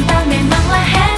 cukup bertemu dengan